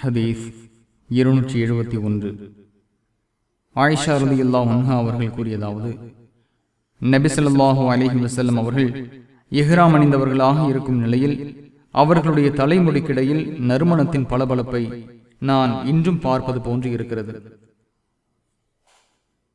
ஹதீஸ் இருநூற்றி எழுபத்தி ஒன்று. ஆயிஷா ரலியல்லா உன்ஹா அவர்கள் கூறியதாவது நபிசல்லாஹு அலிஹி வசல்லம் அவர்கள் எஹ்ராம் அணிந்தவர்களாக இருக்கும் நிலையில் அவர்களுடைய தலைமுடிக்கிடையில் நறுமணத்தின் பளபளப்பை நான் இன்றும் பார்ப்பது போன்று இருக்கிறது.